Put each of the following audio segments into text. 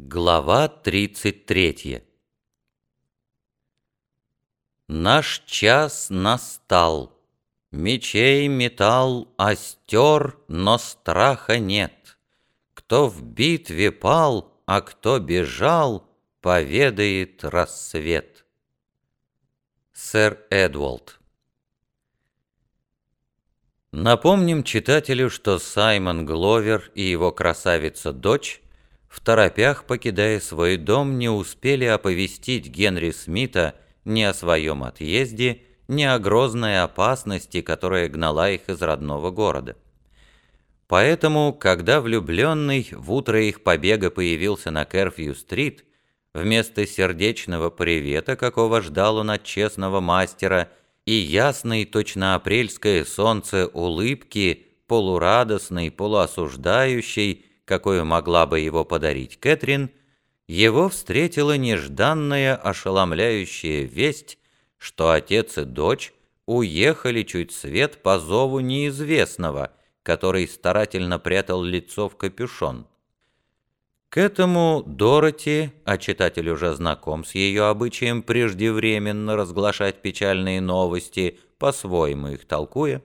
Глава 33 Наш час настал, Мечей металл остер, но страха нет. Кто в битве пал, а кто бежал, Поведает рассвет. Сэр Эдволд Напомним читателю, что Саймон Гловер и его красавица-дочь в торопях, покидая свой дом, не успели оповестить Генри Смита ни о своем отъезде, ни о грозной опасности, которая гнала их из родного города. Поэтому, когда влюбленный в утро их побега появился на Керфью-стрит, вместо сердечного привета, какого ждал он от честного мастера, и ясной, точно апрельское солнце улыбки, полурадостной, полуосуждающей, какую могла бы его подарить Кэтрин, его встретила нежданная ошеломляющая весть, что отец и дочь уехали чуть свет по зову неизвестного, который старательно прятал лицо в капюшон. К этому Дороти, а читатель уже знаком с ее обычаем преждевременно разглашать печальные новости, по-своему их толкуя,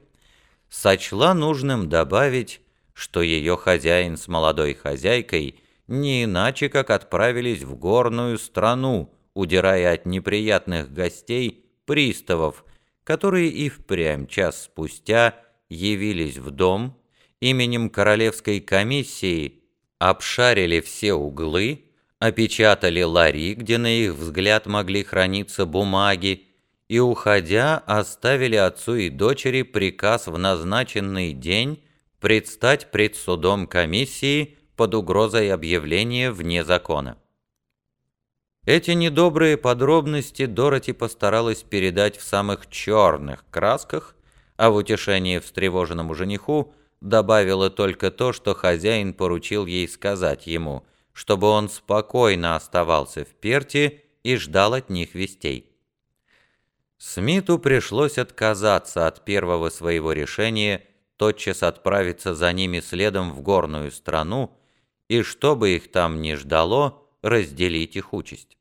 сочла нужным добавить, что ее хозяин с молодой хозяйкой не иначе как отправились в горную страну, удирая от неприятных гостей, приставов, которые и впрямь час спустя явились в дом, именем Королевской комиссии обшарили все углы, опечатали лари, где на их взгляд могли храниться бумаги, и, уходя, оставили отцу и дочери приказ в назначенный день предстать пред судом комиссии под угрозой объявления вне закона. Эти недобрые подробности Дороти постаралась передать в самых черных красках, а в утешение встревоженному жениху добавила только то, что хозяин поручил ей сказать ему, чтобы он спокойно оставался в Перте и ждал от них вестей. Смиту пришлось отказаться от первого своего решения – тотчас отправиться за ними следом в горную страну и, что бы их там ни ждало, разделить их участь.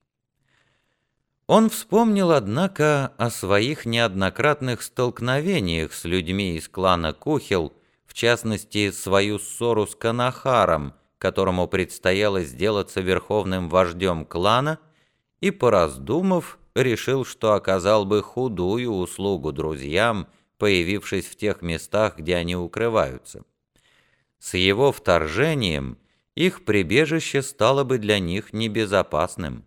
Он вспомнил, однако, о своих неоднократных столкновениях с людьми из клана Кухел, в частности, свою ссору с Канахаром, которому предстояло сделаться верховным вождем клана, и, пораздумав, решил, что оказал бы худую услугу друзьям, появившись в тех местах, где они укрываются. С его вторжением их прибежище стало бы для них небезопасным.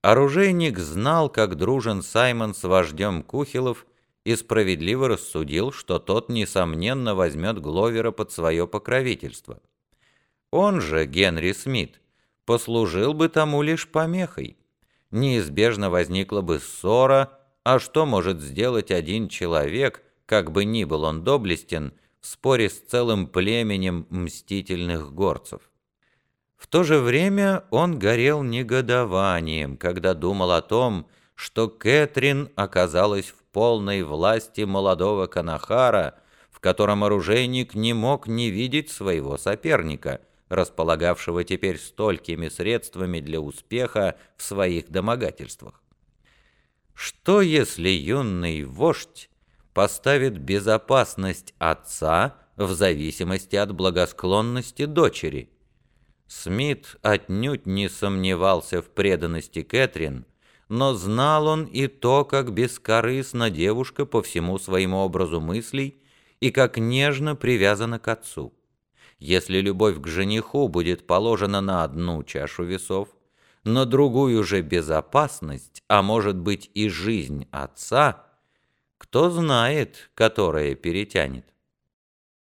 Оружейник знал, как дружен Саймон с вождем Кухилов, и справедливо рассудил, что тот, несомненно, возьмет Гловера под свое покровительство. Он же, Генри Смит, послужил бы тому лишь помехой. Неизбежно возникла бы ссора, а что может сделать один человек, как бы ни был он доблестен, в споре с целым племенем мстительных горцев? В то же время он горел негодованием, когда думал о том, что Кэтрин оказалась в полной власти молодого Канахара, в котором оружейник не мог не видеть своего соперника, располагавшего теперь столькими средствами для успеха в своих домогательствах. Что, если юный вождь поставит безопасность отца в зависимости от благосклонности дочери? Смит отнюдь не сомневался в преданности Кэтрин, но знал он и то, как бескорыстна девушка по всему своему образу мыслей и как нежно привязана к отцу. Если любовь к жениху будет положена на одну чашу весов, на другую же безопасность, а может быть и жизнь отца, кто знает, которая перетянет.